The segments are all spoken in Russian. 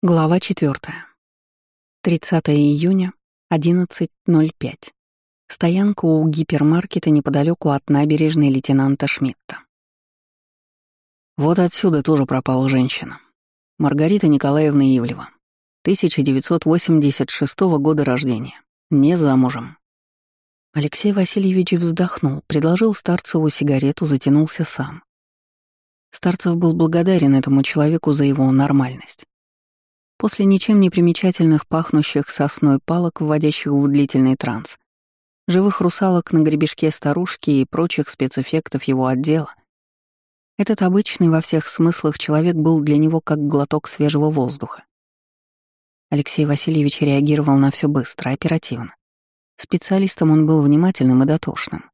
Глава 4. 30 июня, 11.05. Стоянка у гипермаркета неподалеку от набережной лейтенанта Шмидта. Вот отсюда тоже пропала женщина. Маргарита Николаевна Ивлева. 1986 года рождения. Не замужем. Алексей Васильевич вздохнул, предложил Старцеву сигарету, затянулся сам. Старцев был благодарен этому человеку за его нормальность. После ничем не примечательных пахнущих сосной палок, вводящих в длительный транс, живых русалок на гребешке старушки и прочих спецэффектов его отдела, этот обычный во всех смыслах человек был для него как глоток свежего воздуха. Алексей Васильевич реагировал на все быстро, оперативно. Специалистом он был внимательным и дотошным.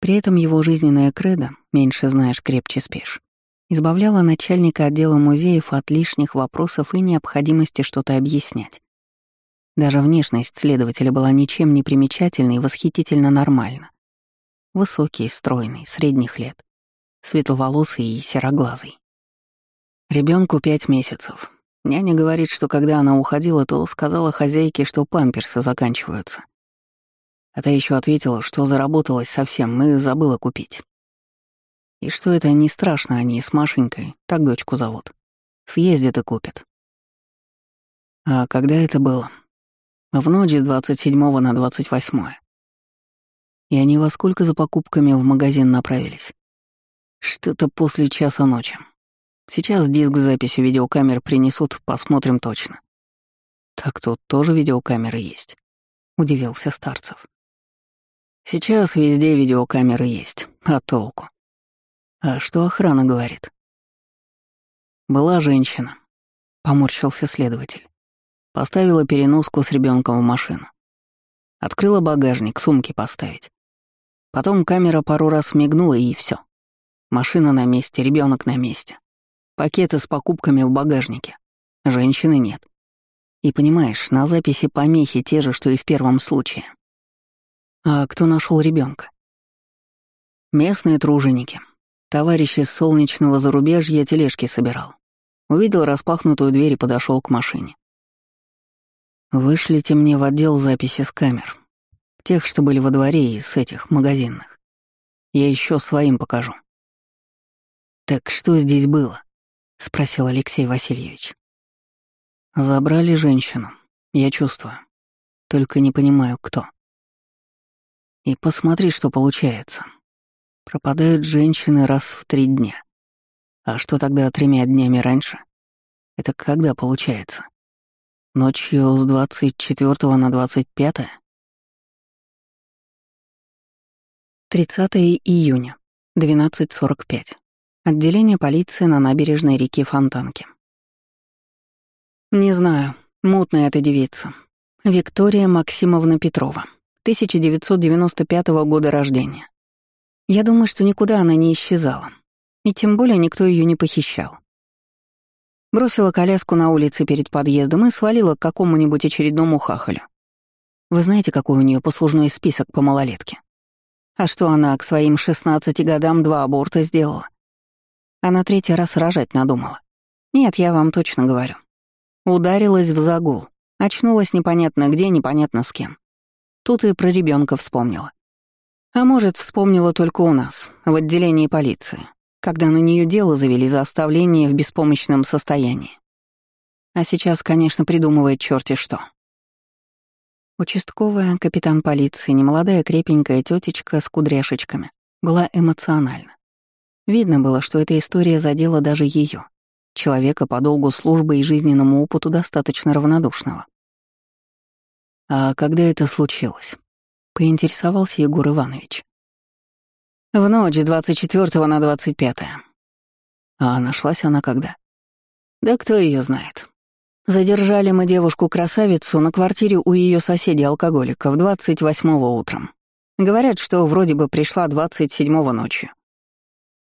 При этом его жизненная кредо «меньше знаешь, крепче спишь» избавляла начальника отдела музеев от лишних вопросов и необходимости что-то объяснять. Даже внешность следователя была ничем не примечательной и восхитительно нормальна. Высокий, стройный, средних лет, светловолосый и сероглазый. Ребенку пять месяцев. Няня говорит, что когда она уходила, то сказала хозяйке, что памперсы заканчиваются. А та еще ответила, что заработалась совсем и забыла купить. И что это не страшно, они с Машенькой, так дочку зовут. Съездят и купят. А когда это было? В ночь с 27 на 28. И они во сколько за покупками в магазин направились? Что-то после часа ночи. Сейчас диск с записью видеокамер принесут, посмотрим точно. Так тут тоже видеокамеры есть, удивился Старцев. Сейчас везде видеокамеры есть, а толку? А что охрана говорит? Была женщина. Поморщился следователь. Поставила переноску с ребенком в машину. Открыла багажник, сумки поставить. Потом камера пару раз мигнула и все. Машина на месте, ребенок на месте. Пакеты с покупками в багажнике. Женщины нет. И понимаешь, на записи помехи те же, что и в первом случае. А кто нашел ребенка? Местные труженики, Товарищ из солнечного зарубежья тележки собирал. Увидел распахнутую дверь и подошел к машине. Вышлите мне в отдел записи с камер. Тех, что были во дворе из этих магазинных. Я еще своим покажу. «Так что здесь было?» — спросил Алексей Васильевич. «Забрали женщину. Я чувствую. Только не понимаю, кто. И посмотри, что получается. Пропадают женщины раз в три дня. А что тогда тремя днями раньше? Это когда получается? Ночью с 24 на 25? 30 июня, 12.45. Отделение полиции на набережной реки Фонтанки. Не знаю, мутная эта девица. Виктория Максимовна Петрова, 1995 года рождения. Я думаю, что никуда она не исчезала. И тем более никто ее не похищал. Бросила коляску на улице перед подъездом и свалила к какому-нибудь очередному хахалю. Вы знаете, какой у нее послужной список по малолетке? А что она к своим 16 годам два аборта сделала? Она третий раз рожать надумала. Нет, я вам точно говорю. Ударилась в загул. Очнулась непонятно где, непонятно с кем. Тут и про ребенка вспомнила. А может, вспомнила только у нас, в отделении полиции, когда на нее дело завели за оставление в беспомощном состоянии. А сейчас, конечно, придумывает черти что. Участковая, капитан полиции, немолодая крепенькая тетечка с кудряшечками, была эмоциональна. Видно было, что эта история задела даже ее, человека по долгу службы и жизненному опыту достаточно равнодушного. А когда это случилось? Поинтересовался Егор Иванович. В ночь с 24 на 25. А нашлась она когда? Да кто ее знает. Задержали мы девушку-красавицу на квартире у ее соседей-алкоголиков 28-го утром. Говорят, что вроде бы пришла 27-го ночью.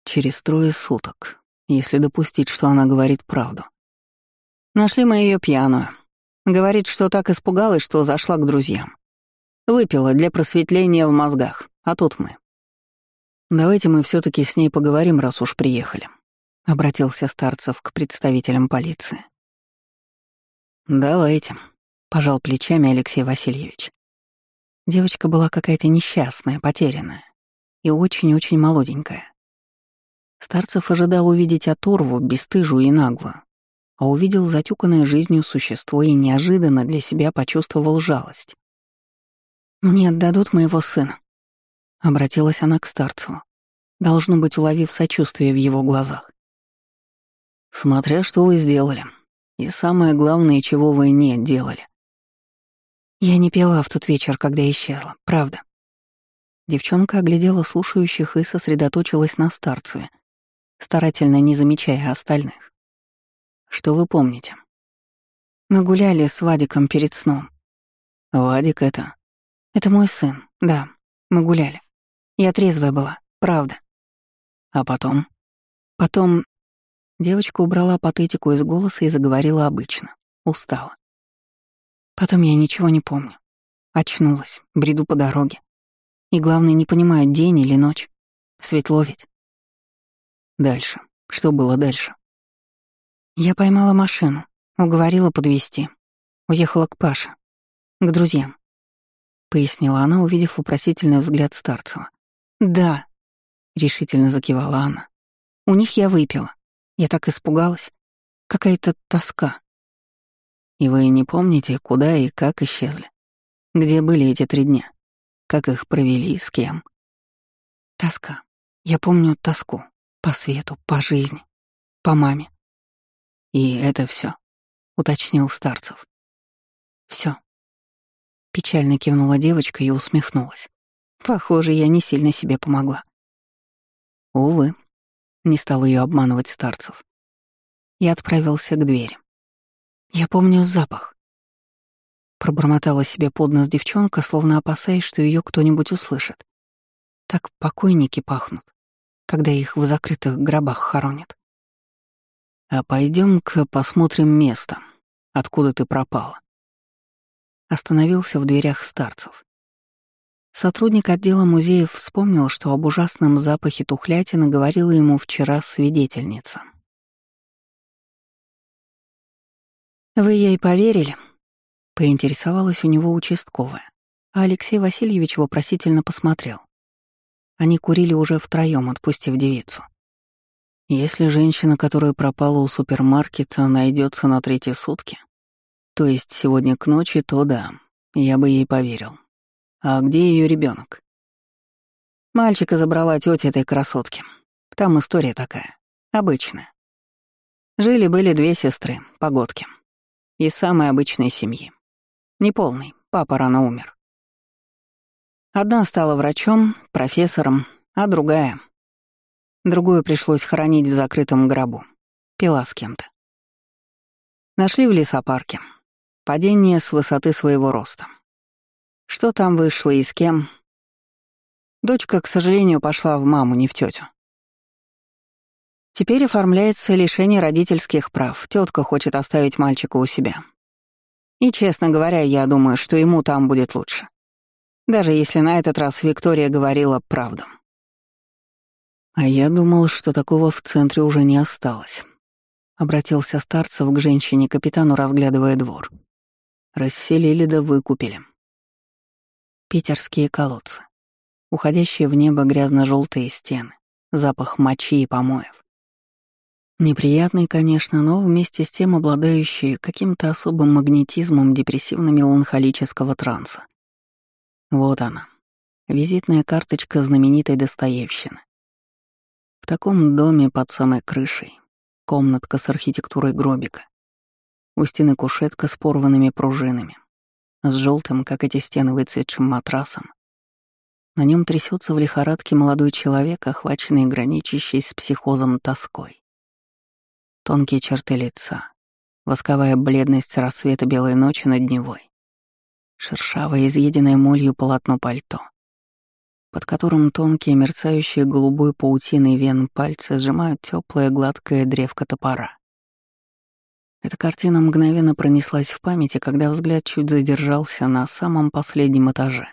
Через трое суток, если допустить, что она говорит правду. Нашли мы ее пьяную. Говорит, что так испугалась, что зашла к друзьям. Выпила для просветления в мозгах, а тут мы. Давайте мы все таки с ней поговорим, раз уж приехали. Обратился Старцев к представителям полиции. «Давайте», — пожал плечами Алексей Васильевич. Девочка была какая-то несчастная, потерянная и очень-очень молоденькая. Старцев ожидал увидеть оторву, бесстыжую и наглую, а увидел затюканное жизнью существо и неожиданно для себя почувствовал жалость. «Мне отдадут моего сына», — обратилась она к Старцеву, должно быть, уловив сочувствие в его глазах. «Смотря что вы сделали. И самое главное, чего вы не делали». Я не пила в тот вечер, когда исчезла, правда. Девчонка оглядела слушающих и сосредоточилась на Старцеве, старательно не замечая остальных. «Что вы помните?» Мы гуляли с Вадиком перед сном. «Вадик это?» «Это мой сын, да. Мы гуляли. Я трезвая была, правда. А потом? Потом девочка убрала патетику из голоса и заговорила обычно. Устала. Потом я ничего не помню. Очнулась, бреду по дороге. И главное, не понимаю, день или ночь. Светло ведь. Дальше. Что было дальше? Я поймала машину, уговорила подвезти. Уехала к Паше, к друзьям. Пояснила она, увидев вопросительный взгляд Старцева. «Да», — решительно закивала она. «У них я выпила. Я так испугалась. Какая-то тоска». «И вы не помните, куда и как исчезли? Где были эти три дня? Как их провели, с кем?» «Тоска. Я помню тоску. По свету, по жизни, по маме». «И это все, уточнил Старцев. Все. Печально кивнула девочка и усмехнулась. Похоже, я не сильно себе помогла. Увы, не стал ее обманывать старцев. Я отправился к двери. Я помню запах. Пробормотала себе под нос девчонка, словно опасаясь, что ее кто-нибудь услышит. Так покойники пахнут, когда их в закрытых гробах хоронят. А пойдем-ка посмотрим место, откуда ты пропала. Остановился в дверях старцев. Сотрудник отдела музеев вспомнил, что об ужасном запахе тухлятины говорила ему вчера свидетельница. «Вы ей поверили?» — поинтересовалась у него участковая, а Алексей Васильевич вопросительно посмотрел. Они курили уже втроем, отпустив девицу. Если женщина, которая пропала у супермаркета, найдется на третьи сутки, то есть сегодня к ночи, то да, я бы ей поверил. А где ее ребенок? Мальчика забрала тетя этой красотки. Там история такая, обычная. Жили-были две сестры, погодки. Из самой обычной семьи. Неполный, папа рано умер. Одна стала врачом, профессором, а другая... Другую пришлось хоронить в закрытом гробу. Пила с кем-то. Нашли в лесопарке. Падение с высоты своего роста. Что там вышло и с кем? Дочка, к сожалению, пошла в маму, не в тетю. Теперь оформляется лишение родительских прав. Тетка хочет оставить мальчика у себя. И, честно говоря, я думаю, что ему там будет лучше. Даже если на этот раз Виктория говорила правду. А я думал, что такого в центре уже не осталось. Обратился Старцев к женщине-капитану, разглядывая двор. Расселили да выкупили питерские колодцы, уходящие в небо грязно-желтые стены, запах мочи и помоев. Неприятный, конечно, но вместе с тем обладающий каким-то особым магнетизмом депрессивно-меланхолического транса. Вот она, визитная карточка знаменитой Достоевщины. В таком доме под самой крышей, комнатка с архитектурой гробика, у стены кушетка с порванными пружинами, с желтым, как эти стены, выцветшим матрасом. На нем трясется в лихорадке молодой человек, охваченный граничащей с психозом тоской. Тонкие черты лица, восковая бледность рассвета белой ночи над Невой, шершавое, изъеденное молью полотно пальто, под которым тонкие, мерцающие голубой паутиной вен пальцы сжимают теплое гладкое древко топора. Эта картина мгновенно пронеслась в памяти, когда взгляд чуть задержался на самом последнем этаже.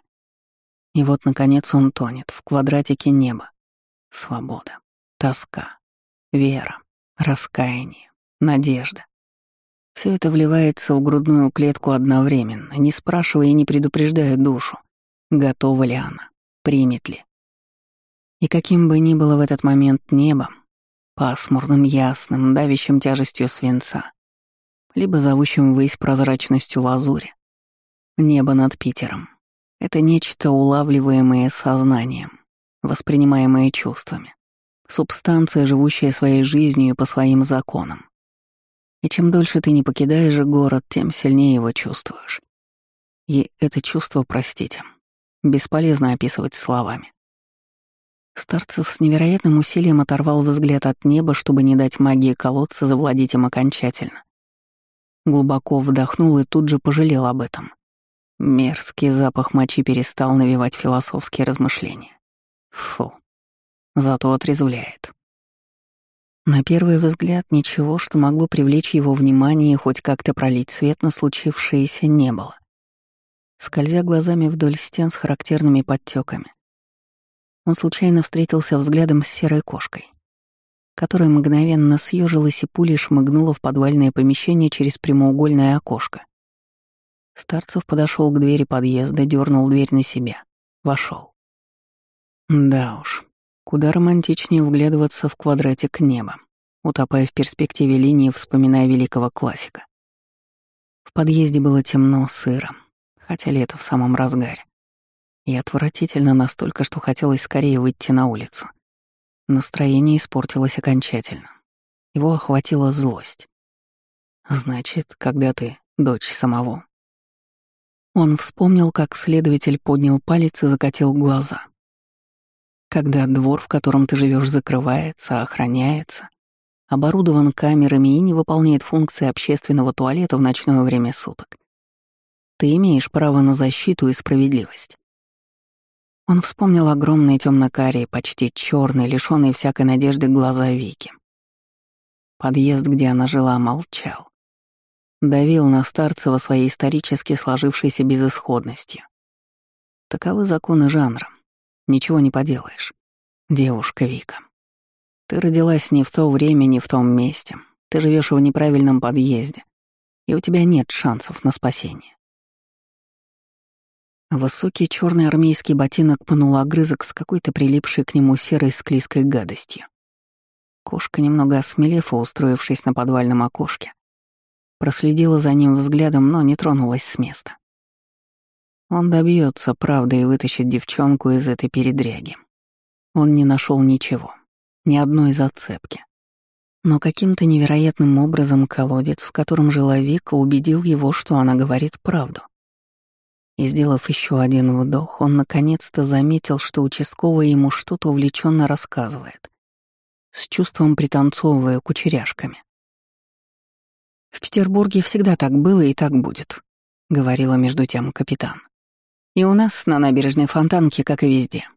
И вот, наконец, он тонет в квадратике неба. Свобода, тоска, вера, раскаяние, надежда. Все это вливается в грудную клетку одновременно, не спрашивая и не предупреждая душу, готова ли она, примет ли. И каким бы ни было в этот момент небо, пасмурным, ясным, давящим тяжестью свинца, либо зовущим ввысь прозрачностью лазури, небо над Питером — это нечто улавливаемое сознанием, воспринимаемое чувствами, субстанция, живущая своей жизнью по своим законам. И чем дольше ты не покидаешь город, тем сильнее его чувствуешь. И это чувство, простите, бесполезно описывать словами. Старцев с невероятным усилием оторвал взгляд от неба, чтобы не дать магии колодца завладеть им окончательно. Глубоко вдохнул и тут же пожалел об этом. Мерзкий запах мочи перестал навевать философские размышления. Фу. Зато отрезвляет. На первый взгляд ничего, что могло привлечь его внимание и хоть как-то пролить свет на случившееся, не было. Скользя глазами вдоль стен с характерными подтеками, он случайно встретился взглядом с серой кошкой, которая мгновенно съежилась и пулей шмыгнула в подвальное помещение через прямоугольное окошко. Старцев подошел к двери подъезда, дернул дверь на себя, вошел. Да уж, Куда романтичнее вглядываться в квадратик неба, утопая в перспективе линии, вспоминая великого классика. В подъезде было темно, сыро, хотя лето в самом разгаре. И отвратительно настолько, что хотелось скорее выйти на улицу. Настроение испортилось окончательно. Его охватила злость. «Значит, когда ты дочь самого?» Он вспомнил, как следователь поднял палец и закатил глаза когда двор, в котором ты живешь, закрывается, охраняется, оборудован камерами и не выполняет функции общественного туалета в ночное время суток. Ты имеешь право на защиту и справедливость. Он вспомнил огромные темно-карие, почти черные, лишенные всякой надежды глаза Вики. Подъезд, где она жила, молчал. Давил на Старцева своей исторически сложившейся безысходностью. Таковы законы жанра. Ничего не поделаешь. Девушка Вика. Ты родилась не в то время, не в том месте. Ты живешь в неправильном подъезде, и у тебя нет шансов на спасение. Высокий черный армейский ботинок пнул огрызок с какой-то прилипшей к нему серой склизкой гадостью. Кошка, немного осмелев и устроившись на подвальном окошке, проследила за ним взглядом, но не тронулась с места. Он добьется правды и вытащит девчонку из этой передряги. Он не нашел ничего, ни одной зацепки. Но каким-то невероятным образом колодец, в котором жила Вика, убедил его, что она говорит правду. И сделав еще один вдох, он наконец-то заметил, что участковый ему что-то увлеченно рассказывает, с чувством пританцовывая кучеряшками. «В Петербурге всегда так было и так будет», — говорила между тем капитан. И у нас на набережной фонтанки, как и везде.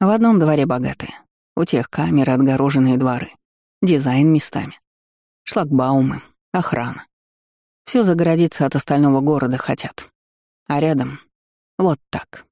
В одном дворе богатые. У тех камеры, отгороженные дворы. Дизайн местами. Шлагбаумы, охрана. Все загородиться от остального города хотят. А рядом — вот так.